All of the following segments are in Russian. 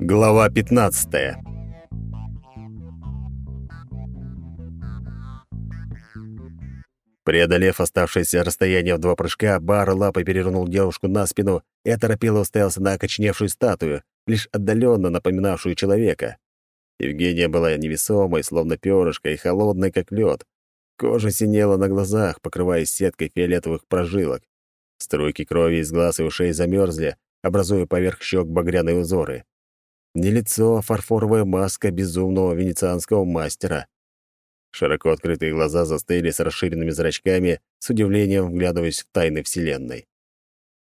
Глава 15. Преодолев оставшееся расстояние в два прыжка, Бар лапой перевернул девушку на спину и оторопело уставился на окочневшую статую, лишь отдаленно напоминавшую человека. Евгения была невесомой, словно перышко, и холодной, как лед. Кожа синела на глазах, покрываясь сеткой фиолетовых прожилок. Струйки крови из глаз и ушей замерзли, образуя поверх щек багряные узоры. Не лицо, а фарфоровая маска безумного венецианского мастера. Широко открытые глаза застыли с расширенными зрачками, с удивлением вглядываясь в тайны Вселенной.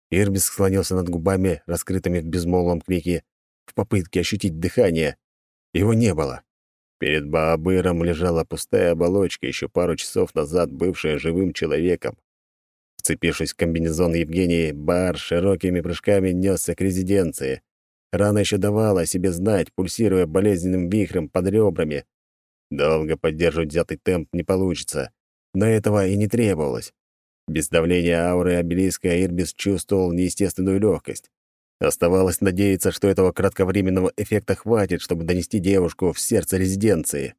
Ирбис склонился над губами, раскрытыми в безмолвном крике, в попытке ощутить дыхание. Его не было. Перед Баабыром лежала пустая оболочка, еще пару часов назад бывшая живым человеком. Вцепившись в комбинезон Евгении, Бар широкими прыжками несся к резиденции. Рана еще давала о себе знать, пульсируя болезненным вихрем под ребрами. Долго поддерживать взятый темп не получится, но этого и не требовалось. Без давления ауры обелиска Ирбис чувствовал неестественную легкость. Оставалось надеяться, что этого кратковременного эффекта хватит, чтобы донести девушку в сердце резиденции.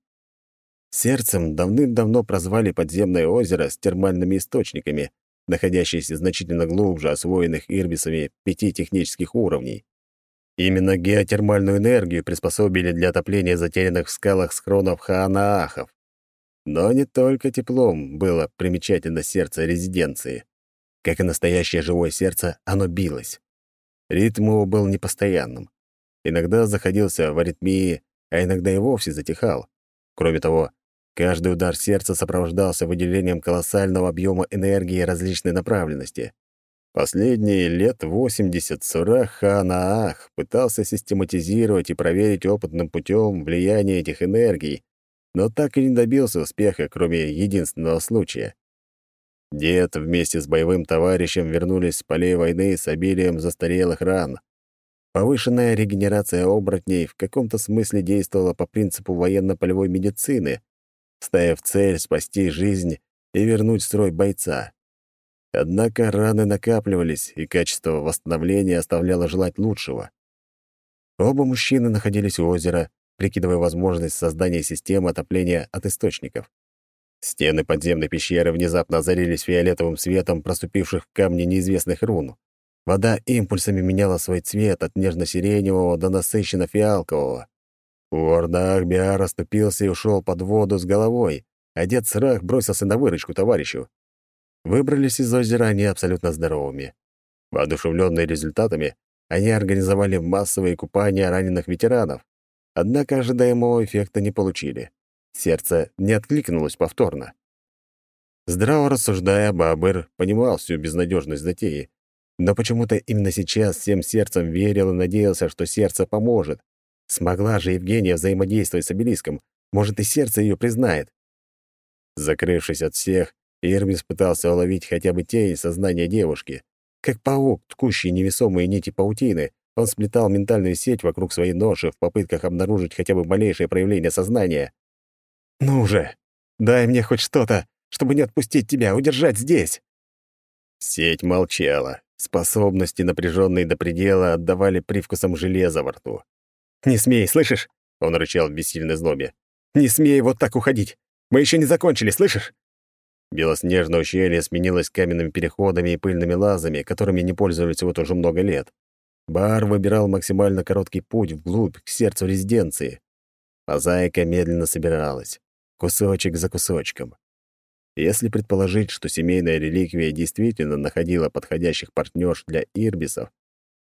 Сердцем давным-давно прозвали подземное озеро с термальными источниками, находящиеся значительно глубже освоенных ирбисами пяти технических уровней. Именно геотермальную энергию приспособили для отопления затерянных в скалах схронов Хаанаахов. Но не только теплом было примечательно сердце резиденции. Как и настоящее живое сердце, оно билось. Ритм его был непостоянным. Иногда заходился в аритмии, а иногда и вовсе затихал. Кроме того, каждый удар сердца сопровождался выделением колоссального объема энергии различной направленности. Последние лет 80 Сурах Ханаах пытался систематизировать и проверить опытным путем влияние этих энергий, но так и не добился успеха, кроме единственного случая. Дед вместе с боевым товарищем вернулись с полей войны с обилием застарелых ран. Повышенная регенерация оборотней в каком-то смысле действовала по принципу военно-полевой медицины, ставив цель спасти жизнь и вернуть строй бойца. Однако раны накапливались, и качество восстановления оставляло желать лучшего. Оба мужчины находились у озера, прикидывая возможность создания системы отопления от источников. Стены подземной пещеры внезапно озарились фиолетовым светом проступивших в камне неизвестных рун. Вода импульсами меняла свой цвет от нежно-сиреневого до насыщенно-фиалкового. Уорда Ахбиар расступился и ушел под воду с головой, а дед Срах бросился на выручку товарищу. Выбрались из озера они абсолютно здоровыми. Воодушевленные результатами, они организовали массовые купания раненых ветеранов, однако ожидаемого эффекта не получили. Сердце не откликнулось повторно. Здраво рассуждая, Баабыр понимал всю безнадежность затеи, но почему-то именно сейчас всем сердцем верил и надеялся, что сердце поможет. Смогла же Евгения взаимодействовать с обелиском, может, и сердце ее признает. Закрывшись от всех, Ирмис пытался уловить хотя бы тень сознания девушки. Как паук, ткущий невесомые нити паутины, он сплетал ментальную сеть вокруг своей ноши в попытках обнаружить хотя бы малейшее проявление сознания. «Ну же, дай мне хоть что-то, чтобы не отпустить тебя, удержать здесь!» Сеть молчала. Способности, напряженные до предела, отдавали привкусом железа во рту. «Не смей, слышишь?» — он рычал в бессильной злобе. «Не смей вот так уходить! Мы еще не закончили, слышишь?» Белоснежное ущелье сменилось каменными переходами и пыльными лазами, которыми не пользовались вот уже много лет. Бар выбирал максимально короткий путь вглубь, к сердцу резиденции. Мозаика медленно собиралась, кусочек за кусочком. Если предположить, что семейная реликвия действительно находила подходящих партнерш для ирбисов,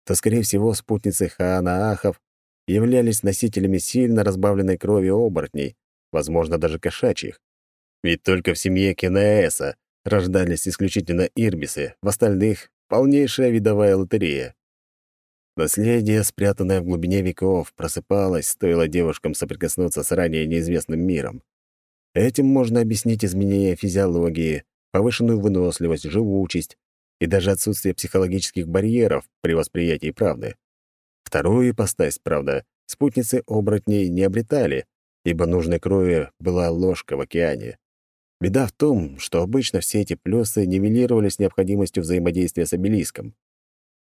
то, скорее всего, спутницы Хаанаахов являлись носителями сильно разбавленной крови оборотней, возможно, даже кошачьих. Ведь только в семье Кенаэса рождались исключительно ирбисы, в остальных — полнейшая видовая лотерея. Наследие, спрятанное в глубине веков, просыпалось, стоило девушкам соприкоснуться с ранее неизвестным миром. Этим можно объяснить изменение физиологии, повышенную выносливость, живучесть и даже отсутствие психологических барьеров при восприятии правды. Вторую ипостась, правда, спутницы оборотней не обретали, ибо нужной крови была ложка в океане. Беда в том, что обычно все эти плюсы нивелировались необходимостью взаимодействия с обелиском.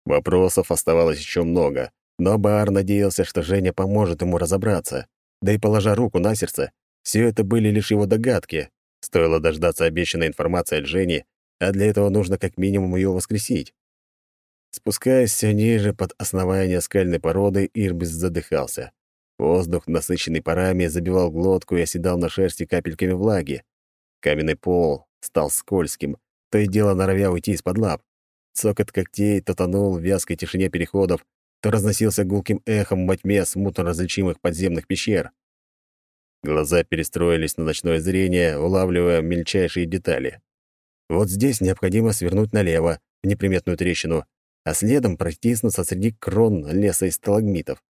Вопросов оставалось еще много, Но Баар надеялся, что Женя поможет ему разобраться. Да и положа руку на сердце, все это были лишь его догадки. Стоило дождаться обещанной информации от Жени, а для этого нужно как минимум ее воскресить. Спускаясь все ниже под основание скальной породы, Ирбис задыхался. Воздух, насыщенный парами, забивал глотку и оседал на шерсти капельками влаги. Каменный пол стал скользким, то и дело норовя уйти из-под лап. Цокот когтей то тонул в вязкой тишине переходов, то разносился гулким эхом во тьме смутно различимых подземных пещер. Глаза перестроились на ночное зрение, улавливая мельчайшие детали. Вот здесь необходимо свернуть налево, в неприметную трещину, а следом протиснуться среди крон леса из сталагмитов.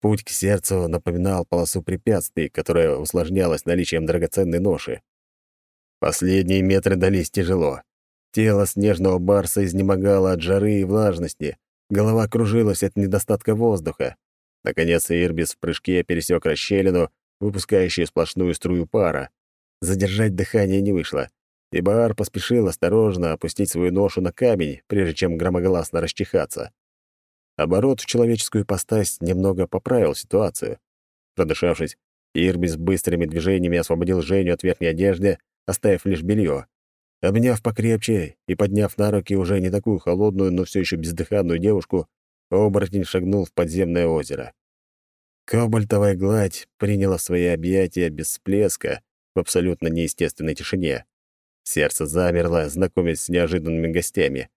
Путь к сердцу напоминал полосу препятствий, которая усложнялась наличием драгоценной ноши. Последние метры дались тяжело. Тело снежного барса изнемогало от жары и влажности, голова кружилась от недостатка воздуха. Наконец Ирбис в прыжке пересек расщелину, выпускающую сплошную струю пара. Задержать дыхание не вышло, и Баар поспешил осторожно опустить свою ношу на камень, прежде чем громогласно расчихаться. Оборот в человеческую постась немного поправил ситуацию. Продышавшись, Ирбис быстрыми движениями освободил Женю от верхней одежды, оставив лишь белье. Обняв покрепче и подняв на руки уже не такую холодную, но все еще бездыханную девушку, оборотень шагнул в подземное озеро. Кобальтовая гладь приняла свои объятия без всплеска в абсолютно неестественной тишине. Сердце замерло, знакомясь с неожиданными гостями.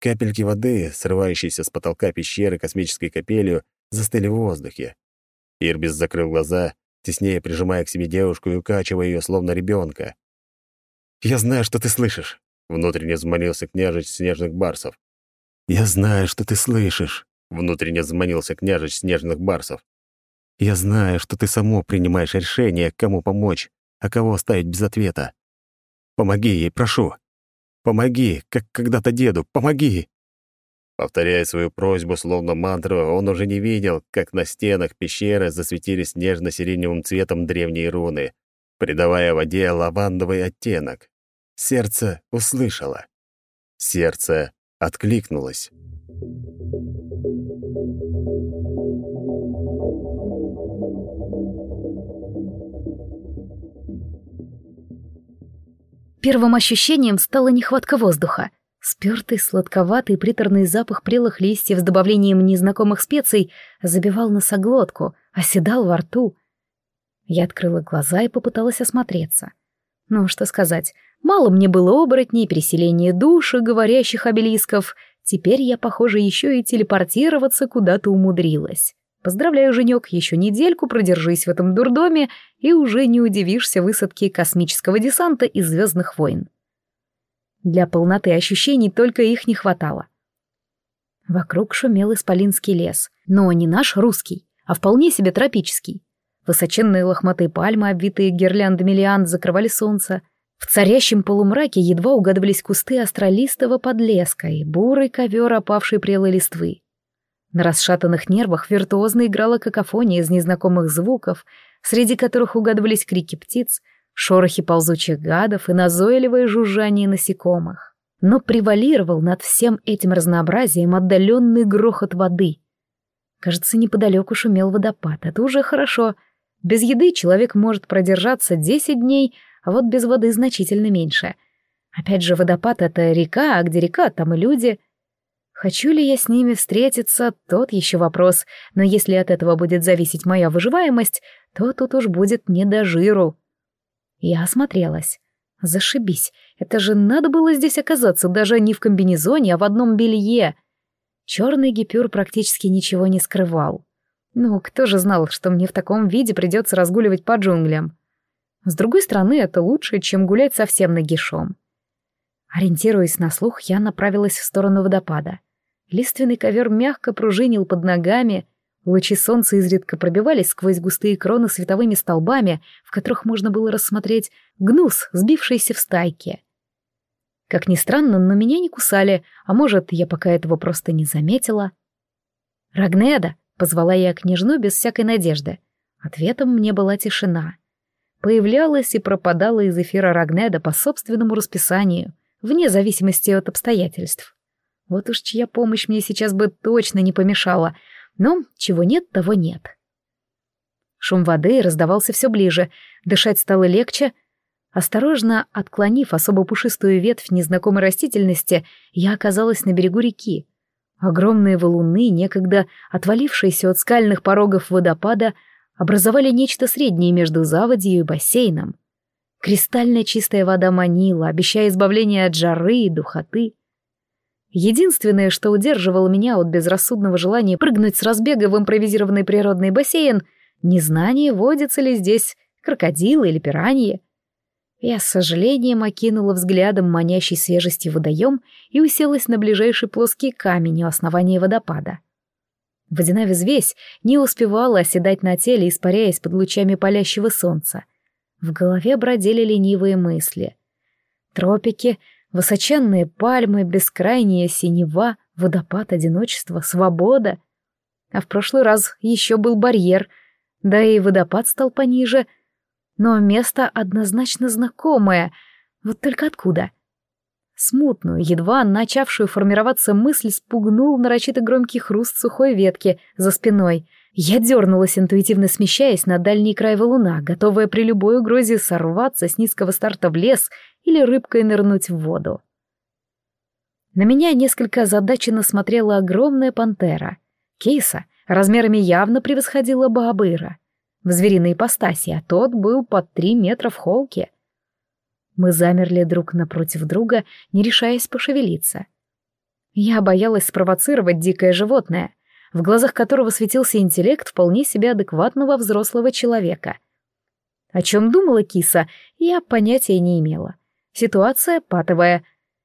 Капельки воды, срывающиеся с потолка пещеры космической капелью, застыли в воздухе. Ирбис закрыл глаза, теснее прижимая к себе девушку и укачивая ее, словно ребенка. «Я знаю, что ты слышишь», — внутренне взмолился княжич снежных барсов. «Я знаю, что ты слышишь», — внутренне взмолился княжич снежных барсов. Я знаю, что ты само принимаешь решение, кому помочь, а кого оставить без ответа. Помоги ей, прошу. Помоги, как когда-то деду, помоги!» Повторяя свою просьбу словно мантру, он уже не видел, как на стенах пещеры засветились нежно-сиреневым цветом древние руны, придавая воде лавандовый оттенок. Сердце услышало. Сердце откликнулось. Первым ощущением стала нехватка воздуха. Спёртый, сладковатый, приторный запах прелых листьев с добавлением незнакомых специй забивал носоглотку, оседал во рту. Я открыла глаза и попыталась осмотреться. Ну, что сказать, мало мне было оборотней, переселения души, говорящих обелисков. Теперь я, похоже, еще и телепортироваться куда-то умудрилась. Поздравляю, Женек, еще недельку продержись в этом дурдоме, и уже не удивишься высадке космического десанта из «Звездных войн». Для полноты ощущений только их не хватало. Вокруг шумел исполинский лес, но не наш русский, а вполне себе тропический. Высоченные лохматые пальмы, обвитые гирляндами лиан, закрывали солнце. В царящем полумраке едва угадывались кусты астролистого подлеска и бурый ковер опавшей прелой листвы. На расшатанных нервах виртуозно играла какофония из незнакомых звуков, среди которых угадывались крики птиц, шорохи ползучих гадов и назойливое жужжание насекомых. Но превалировал над всем этим разнообразием отдаленный грохот воды. Кажется, неподалеку шумел водопад. Это уже хорошо. Без еды человек может продержаться 10 дней, а вот без воды значительно меньше. Опять же, водопад — это река, а где река, там и люди — Хочу ли я с ними встретиться, тот еще вопрос, но если от этого будет зависеть моя выживаемость, то тут уж будет не до жиру. Я осмотрелась. Зашибись, это же надо было здесь оказаться, даже не в комбинезоне, а в одном белье. Черный гипюр практически ничего не скрывал. Ну, кто же знал, что мне в таком виде придется разгуливать по джунглям? С другой стороны, это лучше, чем гулять совсем нагишом. Ориентируясь на слух, я направилась в сторону водопада. Лиственный ковер мягко пружинил под ногами, лучи солнца изредка пробивались сквозь густые кроны световыми столбами, в которых можно было рассмотреть гнус, сбившийся в стайке. Как ни странно, но меня не кусали, а может, я пока этого просто не заметила. «Рагнеда!» — позвала я княжну без всякой надежды. Ответом мне была тишина. Появлялась и пропадала из эфира Рагнеда по собственному расписанию, вне зависимости от обстоятельств. Вот уж чья помощь мне сейчас бы точно не помешала. Но чего нет, того нет. Шум воды раздавался все ближе, дышать стало легче. Осторожно отклонив особо пушистую ветвь незнакомой растительности, я оказалась на берегу реки. Огромные валуны, некогда отвалившиеся от скальных порогов водопада, образовали нечто среднее между заводью и бассейном. Кристально чистая вода манила, обещая избавление от жары и духоты. Единственное, что удерживало меня от безрассудного желания прыгнуть с разбега в импровизированный природный бассейн — незнание, водится ли здесь крокодилы или пираньи. Я с сожалением окинула взглядом манящий свежести водоем и уселась на ближайший плоский камень у основания водопада. Водяная взвесь не успевала оседать на теле, испаряясь под лучами палящего солнца. В голове бродили ленивые мысли. Тропики, высоченные пальмы, бескрайняя синева, водопад, одиночество, свобода. А в прошлый раз еще был барьер, да и водопад стал пониже — но место однозначно знакомое. Вот только откуда? Смутную, едва начавшую формироваться мысль спугнул нарочито громкий хруст сухой ветки за спиной. Я дернулась, интуитивно смещаясь на дальний край валуна, готовая при любой угрозе сорваться с низкого старта в лес или рыбкой нырнуть в воду. На меня несколько озадаченно смотрела огромная пантера. Кейса размерами явно превосходила Баабыра в звериной ипостаси, а тот был под три метра в холке. Мы замерли друг напротив друга, не решаясь пошевелиться. Я боялась спровоцировать дикое животное, в глазах которого светился интеллект вполне себе адекватного взрослого человека. О чем думала киса, я понятия не имела. Ситуация патовая.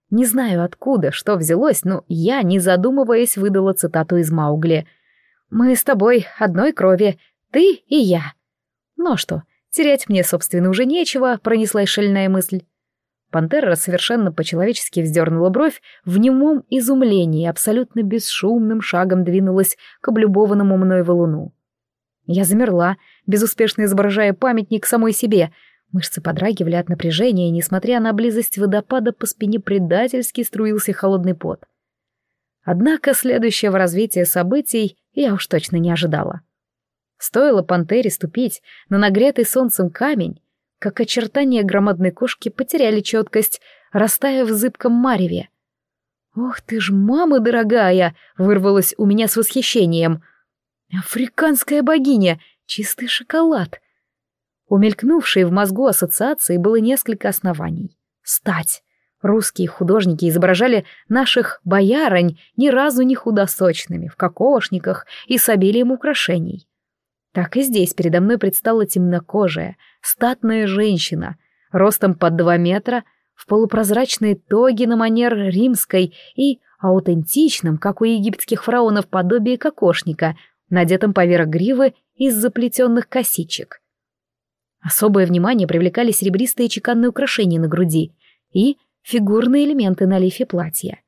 Не знаю откуда, что взялось, но я, не задумываясь, выдала цитату из Маугли. «Мы с тобой одной крови, ты и я. Ну что, терять мне, собственно, уже нечего, пронеслась шальная мысль. Пантера совершенно по-человечески вздернула бровь, в немом изумлении абсолютно бесшумным шагом двинулась к облюбованному мной валуну. Я замерла, безуспешно изображая памятник самой себе. Мышцы подрагивали от напряжения, и, несмотря на близость водопада, по спине предательски струился холодный пот. Однако следующего развития событий я уж точно не ожидала. Стоило пантере ступить на нагретый солнцем камень, как очертания громадной кошки потеряли четкость, растая в зыбком мареве. «Ох ты ж, мама дорогая!» — вырвалось у меня с восхищением. «Африканская богиня! Чистый шоколад!» Умелькнувшей в мозгу ассоциации было несколько оснований. Стать. Русские художники изображали наших боярынь ни разу не худосочными, в кокошниках и с обилием украшений. Так и здесь передо мной предстала темнокожая, статная женщина, ростом под два метра, в полупрозрачной тоге на манер римской и аутентичном, как у египетских фараонов, подобие кокошника, надетом поверх гривы из заплетенных косичек. Особое внимание привлекали серебристые чеканные украшения на груди и фигурные элементы на лифе платья.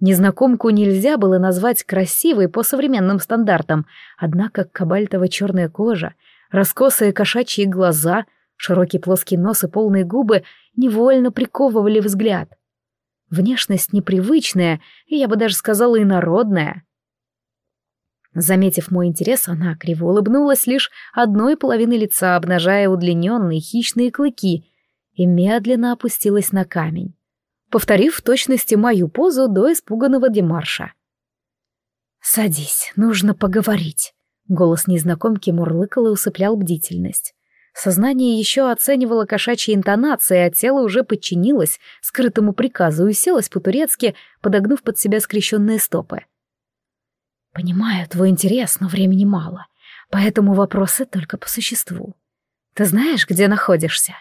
Незнакомку нельзя было назвать красивой по современным стандартам, однако кабальтово-черная кожа, раскосые кошачьи глаза, широкий плоский нос и полные губы невольно приковывали взгляд. Внешность непривычная, и я бы даже сказала инородная. Заметив мой интерес, она криво улыбнулась лишь одной половиной лица, обнажая удлиненные хищные клыки, и медленно опустилась на камень повторив в точности мою позу до испуганного Демарша. «Садись, нужно поговорить», — голос незнакомки мурлыкал и усыплял бдительность. Сознание еще оценивало кошачьи интонации, а тело уже подчинилось скрытому приказу и уселось по-турецки, подогнув под себя скрещенные стопы. «Понимаю твой интерес, но времени мало, поэтому вопросы только по существу. Ты знаешь, где находишься?»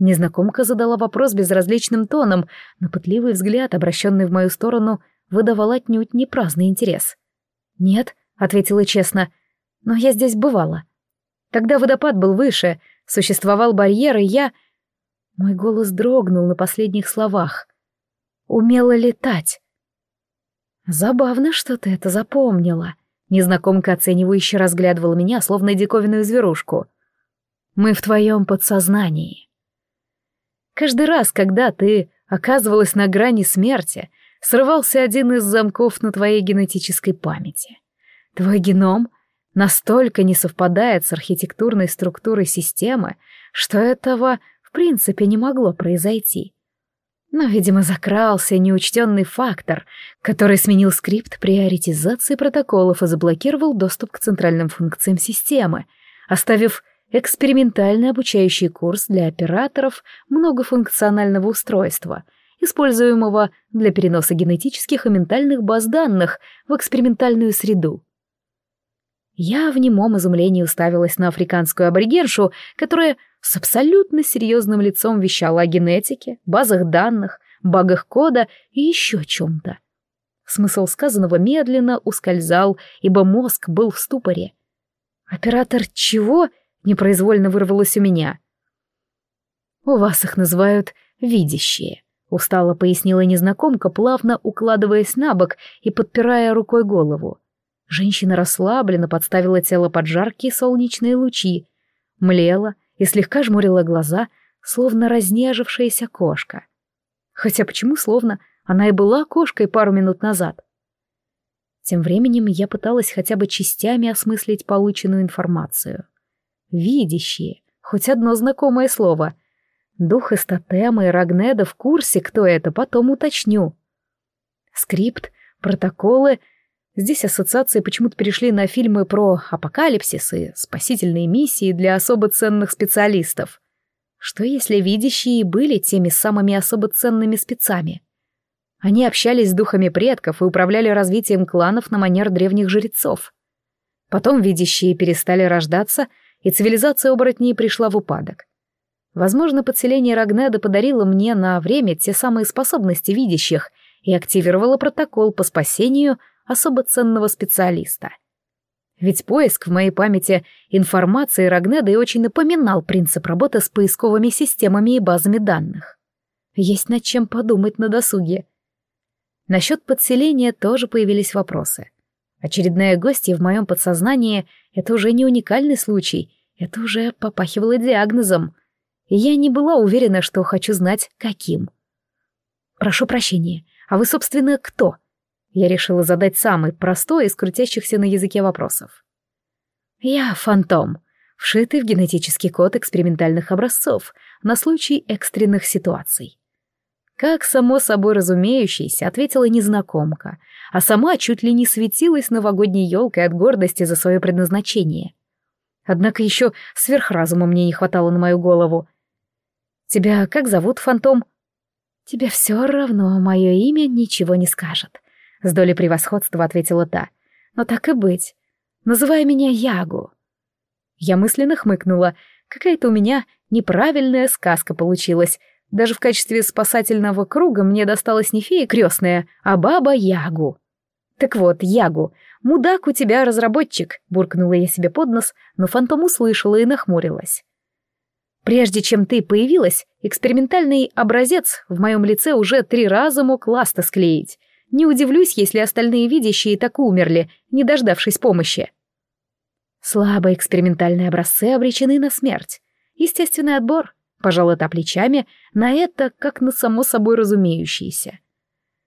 Незнакомка задала вопрос безразличным тоном, но пытливый взгляд, обращенный в мою сторону, выдавал отнюдь не праздный интерес. «Нет», — ответила честно, — «но я здесь бывала. Тогда водопад был выше, существовал барьер, и я...» Мой голос дрогнул на последних словах. «Умела летать». «Забавно, что ты это запомнила», — незнакомка оценивающе разглядывала меня, словно диковинную зверушку. «Мы в твоем подсознании». Каждый раз, когда ты оказывалась на грани смерти, срывался один из замков на твоей генетической памяти. Твой геном настолько не совпадает с архитектурной структурой системы, что этого в принципе не могло произойти. Но, видимо, закрался неучтенный фактор, который сменил скрипт приоритизации протоколов и заблокировал доступ к центральным функциям системы, оставив экспериментальный обучающий курс для операторов многофункционального устройства, используемого для переноса генетических и ментальных баз данных в экспериментальную среду. Я в немом изумлении уставилась на африканскую аборигеншу, которая с абсолютно серьезным лицом вещала о генетике, базах данных, багах кода и еще чем-то. Смысл сказанного медленно ускользал, ибо мозг был в ступоре. «Оператор чего?» — непроизвольно вырвалось у меня. «У вас их называют видящие», — устало пояснила незнакомка, плавно укладываясь на бок и подпирая рукой голову. Женщина расслабленно подставила тело под жаркие солнечные лучи, млела и слегка жмурила глаза, словно разнежившаяся кошка. Хотя почему словно она и была кошкой пару минут назад? Тем временем я пыталась хотя бы частями осмыслить полученную информацию. Видящие, хоть одно знакомое слово. Дух из тотема и Рагнеда в курсе, кто это, потом уточню. Скрипт, протоколы — Здесь ассоциации почему-то перешли на фильмы про апокалипсис и спасительные миссии для особо ценных специалистов. Что если видящие были теми самыми особо ценными спецами? Они общались с духами предков и управляли развитием кланов на манер древних жрецов. Потом видящие перестали рождаться, и цивилизация оборотней пришла в упадок. Возможно, подселение Рагнеда подарило мне на время те самые способности видящих и активировало протокол по спасению особо ценного специалиста. Ведь поиск в моей памяти информации Рагнеда и очень напоминал принцип работы с поисковыми системами и базами данных. Есть над чем подумать на досуге. Насчет подселения тоже появились вопросы. Очередная гостья в моем подсознании — это уже не уникальный случай, это уже попахивало диагнозом. И я не была уверена, что хочу знать, каким. «Прошу прощения, а вы, собственно, кто?» Я решила задать самый простой из крутящихся на языке вопросов. Я фантом, вшитый в генетический код экспериментальных образцов на случай экстренных ситуаций. Как само собой разумеющееся, ответила незнакомка, а сама чуть ли не светилась новогодней елкой от гордости за свое предназначение. Однако еще сверхразума мне не хватало на мою голову. «Тебя как зовут, фантом?» «Тебе все равно мое имя ничего не скажет», с долей превосходства ответила та. Но так и быть. Называй меня Ягу. Я мысленно хмыкнула. Какая-то у меня неправильная сказка получилась. Даже в качестве спасательного круга мне досталась не фея крестная, а баба Ягу. Так вот, Ягу, мудак у тебя разработчик, буркнула я себе под нос, но фантом услышала и нахмурилась. Прежде чем ты появилась, экспериментальный образец в моем лице уже три раза мог ласты склеить. Не удивлюсь, если остальные видящие так умерли, не дождавшись помощи. Слабые экспериментальные образцы обречены на смерть. Естественный отбор, пожалуй, та плечами, на это как на само собой разумеющееся.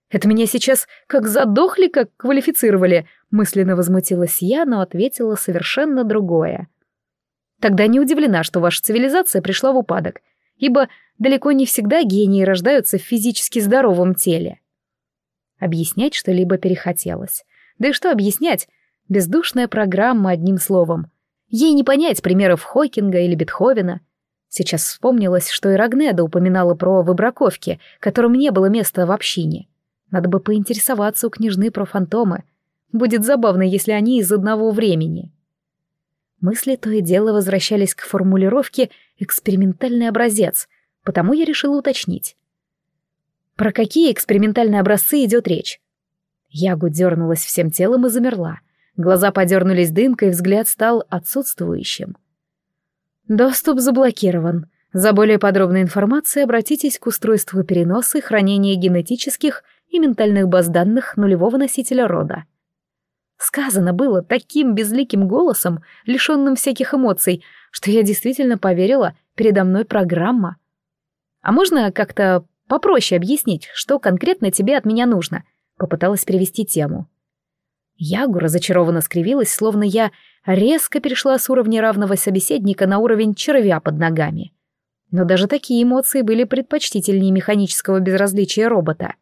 Это меня сейчас как задохли, как квалифицировали, мысленно возмутилась я, но ответила совершенно другое. Тогда не удивлена, что ваша цивилизация пришла в упадок, ибо далеко не всегда гении рождаются в физически здоровом теле. Объяснять что-либо перехотелось. Да и что объяснять? Бездушная программа, одним словом. Ей не понять примеров Хокинга или Бетховена. Сейчас вспомнилось, что и Рагнеда упоминала про выбраковки, которым не было места в общине. Надо бы поинтересоваться у княжны про фантомы. Будет забавно, если они из одного времени. Мысли то и дело возвращались к формулировке «экспериментальный образец», потому я решила уточнить. Про какие экспериментальные образцы идет речь? Ягу дернулась всем телом и замерла. Глаза подернулись дымкой, взгляд стал отсутствующим. Доступ заблокирован. За более подробной информацией обратитесь к устройству переноса и хранения генетических и ментальных баз данных нулевого носителя рода. Сказано было таким безликим голосом, лишенным всяких эмоций, что я действительно поверила, передо мной программа. А можно как-то Попроще объяснить, что конкретно тебе от меня нужно. Попыталась перевести тему. Ягу разочарованно скривилась, словно я резко перешла с уровня равного собеседника на уровень червя под ногами. Но даже такие эмоции были предпочтительнее механического безразличия робота.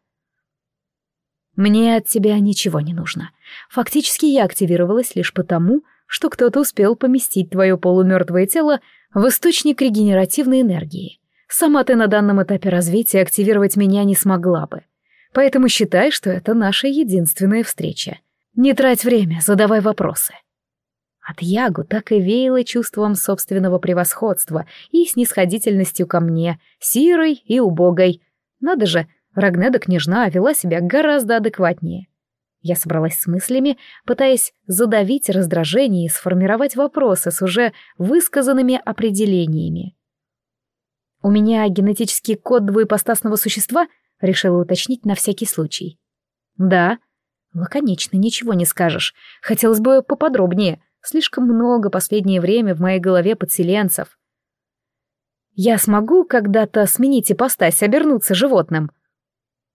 «Мне от тебя ничего не нужно. Фактически я активировалась лишь потому, что кто-то успел поместить твое полумертвое тело в источник регенеративной энергии. Сама ты на данном этапе развития активировать меня не смогла бы. Поэтому считай, что это наша единственная встреча. Не трать время, задавай вопросы. От Ягу так и веяло чувством собственного превосходства и снисходительностью ко мне, сирой и убогой. Надо же, Рагнеда княжна вела себя гораздо адекватнее. Я собралась с мыслями, пытаясь задавить раздражение и сформировать вопросы с уже высказанными определениями. «У меня генетический код двуепостасного существа?» — решила уточнить на всякий случай. «Да», Лаконично, ничего не скажешь. Хотелось бы поподробнее. Слишком много последнее время в моей голове подселенцев. Я смогу когда-то сменить ипостась, обернуться животным?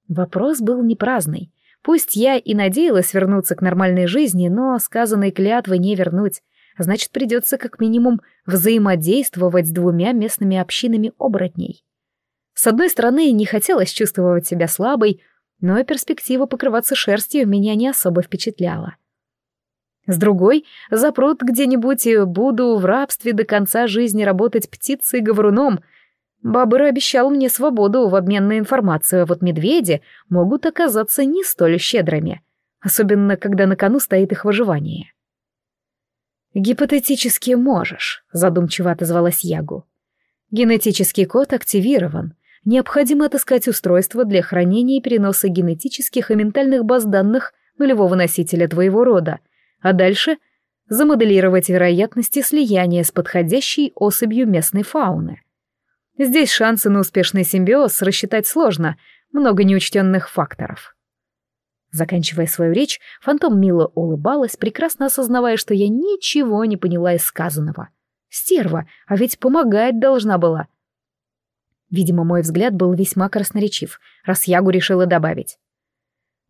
Вопрос был не праздный. Пусть я и надеялась вернуться к нормальной жизни, но сказанной клятвы не вернуть. Значит, придется как минимум взаимодействовать с двумя местными общинами оборотней. С одной стороны, не хотелось чувствовать себя слабой, но перспектива покрываться шерстью меня не особо впечатляла. С другой, запрут где-нибудь и буду в рабстве до конца жизни работать птицей-говоруном. Бабыр обещал мне свободу в обмен на информацию, а вот медведи могут оказаться не столь щедрыми, особенно когда на кону стоит их выживание. «Гипотетически можешь», — задумчиво отозвалась Ягу. «Генетический код активирован, необходимо отыскать устройство для хранения и переноса генетических и ментальных баз данных нулевого носителя твоего рода, а дальше замоделировать вероятности слияния с подходящей особью местной фауны. Здесь шансы на успешный симбиоз рассчитать сложно, много неучтенных факторов. Заканчивая свою речь, фантом мило улыбалась, прекрасно осознавая, что я ничего не поняла из сказанного. Стерва, а ведь помогать должна была — Видимо, мой взгляд был весьма красноречив, раз Ягу решила добавить.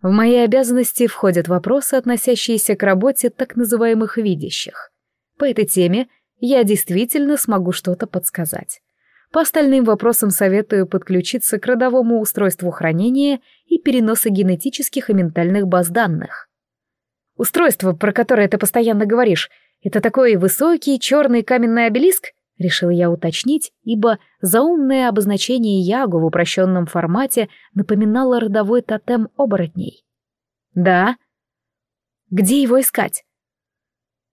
В мои обязанности входят вопросы, относящиеся к работе так называемых видящих. По этой теме я действительно смогу что-то подсказать. По остальным вопросам советую подключиться к родовому устройству хранения и переноса генетических и ментальных баз данных. Устройство, про которое ты постоянно говоришь, это такой высокий черный каменный обелиск? Решил я уточнить, ибо заумное обозначение Ягу в упрощенном формате напоминало родовой тотем оборотней. «Да?» «Где его искать?»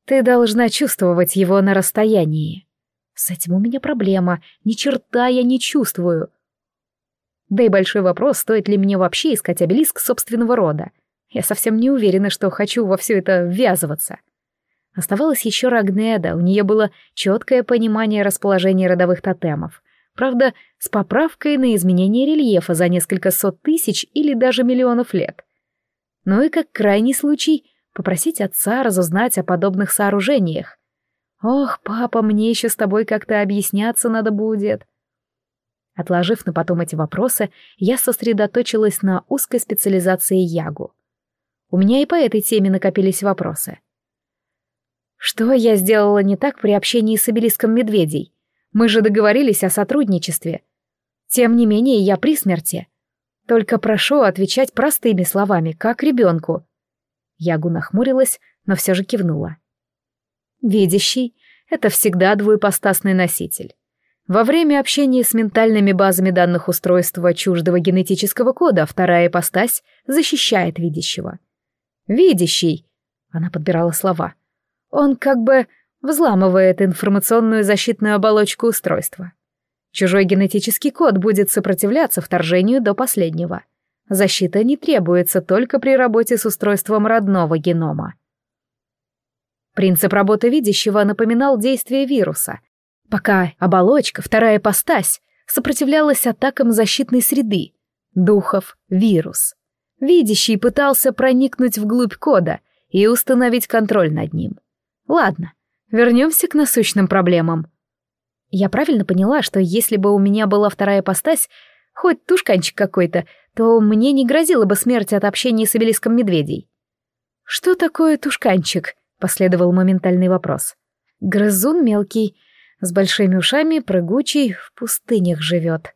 «Ты должна чувствовать его на расстоянии». «С этим у меня проблема, ни черта я не чувствую». Да и большой вопрос, стоит ли мне вообще искать обелиск собственного рода. Я совсем не уверена, что хочу во все это ввязываться. Оставалась еще Рагнеда, у нее было четкое понимание расположения родовых тотемов. Правда, с поправкой на изменение рельефа за несколько сот тысяч или даже миллионов лет. Ну и как крайний случай, попросить отца разузнать о подобных сооружениях. «Ох, папа, мне еще с тобой как-то объясняться надо будет». Отложив на потом эти вопросы, я сосредоточилась на узкой специализации Ягу. У меня и по этой теме накопились вопросы. Что я сделала не так при общении с обелиском медведей? Мы же договорились о сотрудничестве. Тем не менее, я при смерти. Только прошу отвечать простыми словами, как ребенку. Ягу нахмурилась, но все же кивнула. Видящий — это всегда двуепостасный носитель. Во время общения с ментальными базами данных устройства чуждого генетического кода вторая ипостась защищает видящего. «Видящий», — она подбирала слова, — он как бы взламывает информационную защитную оболочку устройства. Чужой генетический код будет сопротивляться вторжению до последнего. Защита не требуется только при работе с устройством родного генома. Принцип работы видящего напоминал действие вируса. Пока оболочка, вторая постась, сопротивлялась атакам защитной среды. Духов, вирус. Видящий пытался проникнуть вглубь кода и установить контроль над ним. Ладно, вернемся к насущным проблемам. Я правильно поняла, что если бы у меня была вторая постась, хоть тушканчик какой-то, то мне не грозила бы смерть от общения с обелиском медведей. «Что такое тушканчик?» — последовал моментальный вопрос. «Грызун мелкий, с большими ушами, прыгучий, в пустынях живет».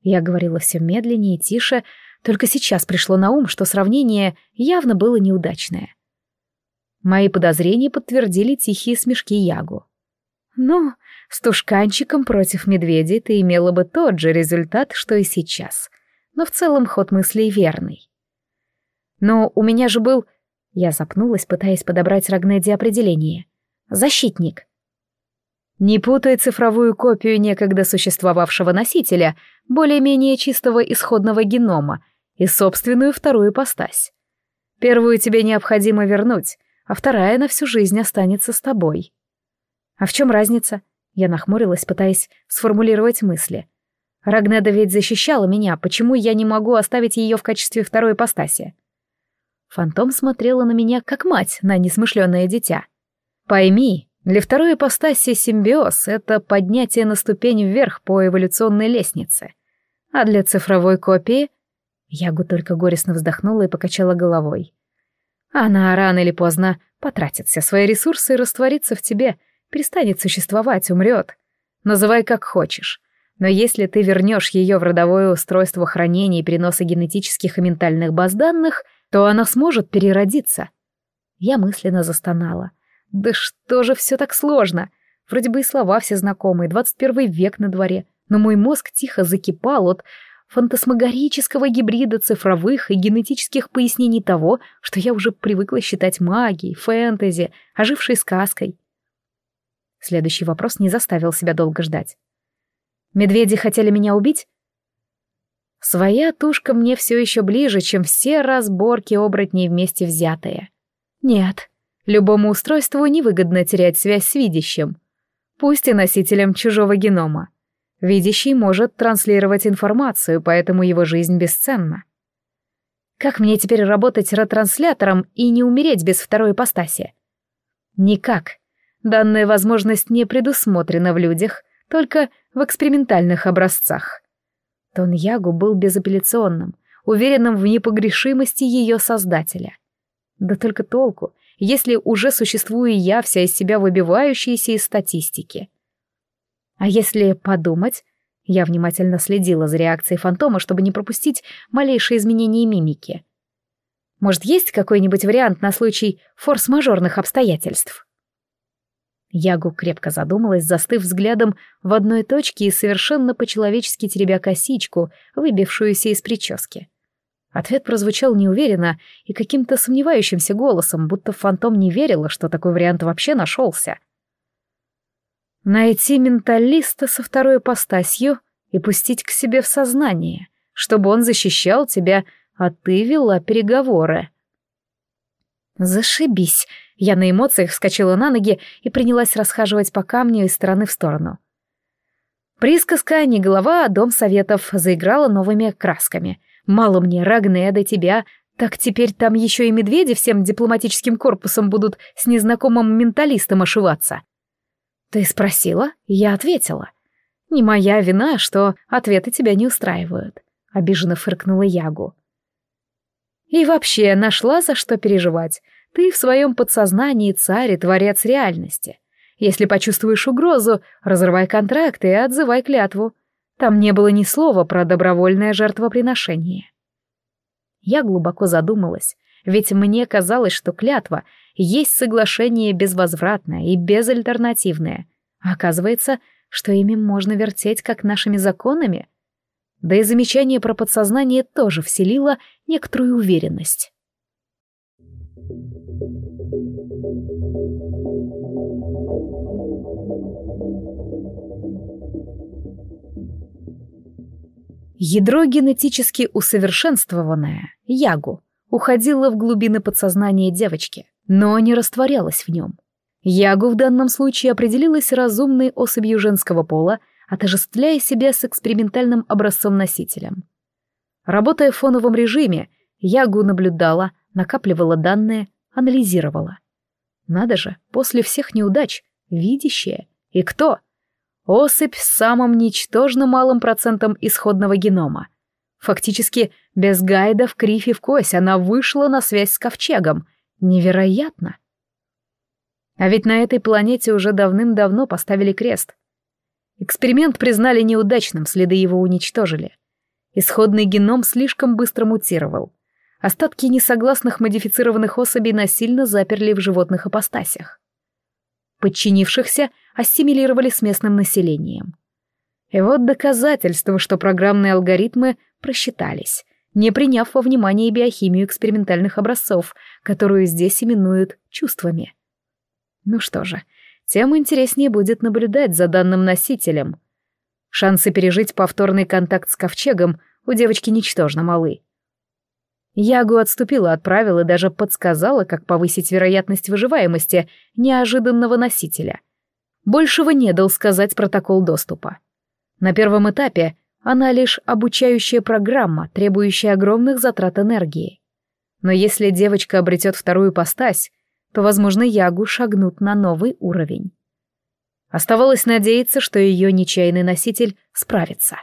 Я говорила все медленнее и тише, только сейчас пришло на ум, что сравнение явно было неудачное. Мои подозрения подтвердили тихие смешки Ягу. «Ну, с тушканчиком против медведей ты имела бы тот же результат, что и сейчас. Но в целом ход мыслей верный. Но у меня же был... Я запнулась, пытаясь подобрать Рагнеди определение. Защитник. Не путай цифровую копию некогда существовавшего носителя, более-менее чистого исходного генома, и собственную вторую постась. Первую тебе необходимо вернуть, а вторая на всю жизнь останется с тобой. А в чем разница? Я нахмурилась, пытаясь сформулировать мысли. Рагнеда ведь защищала меня, почему я не могу оставить ее в качестве второй ипостаси? Фантом смотрела на меня, как мать на несмышленное дитя. Пойми, для второй ипостаси симбиоз — это поднятие на ступень вверх по эволюционной лестнице. А для цифровой копии... Ягу только горестно вздохнула и покачала головой. Она рано или поздно потратит все свои ресурсы и растворится в тебе — перестанет существовать, умрет. Называй как хочешь. Но если ты вернешь ее в родовое устройство хранения и переноса генетических и ментальных баз данных, то она сможет переродиться. Я мысленно застонала. Да что же все так сложно? Вроде бы и слова все знакомые, 21 век на дворе, но мой мозг тихо закипал от фантасмагорического гибрида цифровых и генетических пояснений того, что я уже привыкла считать магией, фэнтези, ожившей сказкой. Следующий вопрос не заставил себя долго ждать. «Медведи хотели меня убить?» Своя тушка мне все еще ближе, чем все разборки оборотней вместе взятые. Нет, любому устройству невыгодно терять связь с видящим, пусть и носителем чужого генома. Видящий может транслировать информацию, поэтому его жизнь бесценна. Как мне теперь работать ретранслятором и не умереть без второй ипостаси? Никак. Данная возможность не предусмотрена в людях, только в экспериментальных образцах. Тон Ягу был безапелляционным, уверенным в непогрешимости ее создателя. Да только толку, если уже существую я, вся из себя выбивающаяся из статистики. А если подумать, я внимательно следила за реакцией фантома, чтобы не пропустить малейшие изменения мимики. Может, есть какой-нибудь вариант на случай форс-мажорных обстоятельств? Ягу крепко задумалась, застыв взглядом в одной точке и совершенно по-человечески теребя косичку, выбившуюся из прически. Ответ прозвучал неуверенно и каким-то сомневающимся голосом, будто фантом не верила, что такой вариант вообще нашелся. Найти менталиста со второй ипостасью и пустить к себе в сознание, чтобы он защищал тебя, а ты вела переговоры. «Зашибись!» Я на эмоциях вскочила на ноги и принялась расхаживать по камню из стороны в сторону. Присказка «Не голова, а дом советов» заиграла новыми красками. «Мало мне, Рагнеда, тебя, так теперь там еще и медведи всем дипломатическим корпусом будут с незнакомым менталистом ошиваться». «Ты спросила?» Я ответила. «Не моя вина, что ответы тебя не устраивают», — обиженно фыркнула Ягу. «И вообще нашла за что переживать. Ты в своем подсознании царь и творец реальности. Если почувствуешь угрозу, разрывай контракт и отзывай клятву. Там не было ни слова про добровольное жертвоприношение. Я глубоко задумалась, ведь мне казалось, что клятва есть соглашение безвозвратное и безальтернативное. Оказывается, что ими можно вертеть как нашими законами. Да и замечание про подсознание тоже вселило некоторую уверенность. Ядро генетически усовершенствованное, Ягу, уходило в глубины подсознания девочки, но не растворялось в нем. Ягу в данном случае определилась разумной особью женского пола, отождествляя себя с экспериментальным образцом-носителем. Работая в фоновом режиме, Ягу наблюдала, накапливала данные, анализировала. Надо же, после всех неудач, видящая. И кто? Особь с самым ничтожно малым процентом исходного генома. Фактически, без гайда в крифе в кось она вышла на связь с ковчегом. Невероятно! А ведь на этой планете уже давным-давно поставили крест. Эксперимент признали неудачным, следы его уничтожили. Исходный геном слишком быстро мутировал. Остатки несогласных модифицированных особей насильно заперли в животных апостасях. Подчинившихся ассимилировали с местным населением. И вот доказательство, что программные алгоритмы просчитались, не приняв во внимание биохимию экспериментальных образцов, которую здесь именуют чувствами. Ну что же, тем интереснее будет наблюдать за данным носителем. Шансы пережить повторный контакт с ковчегом у девочки ничтожно малы. Ягу отступила от правил и даже подсказала, как повысить вероятность выживаемости неожиданного носителя. Большего не дал сказать протокол доступа. На первом этапе она лишь обучающая программа, требующая огромных затрат энергии. Но если девочка обретет вторую постась, то, возможно, Ягу шагнут на новый уровень. Оставалось надеяться, что ее нечаянный носитель справится.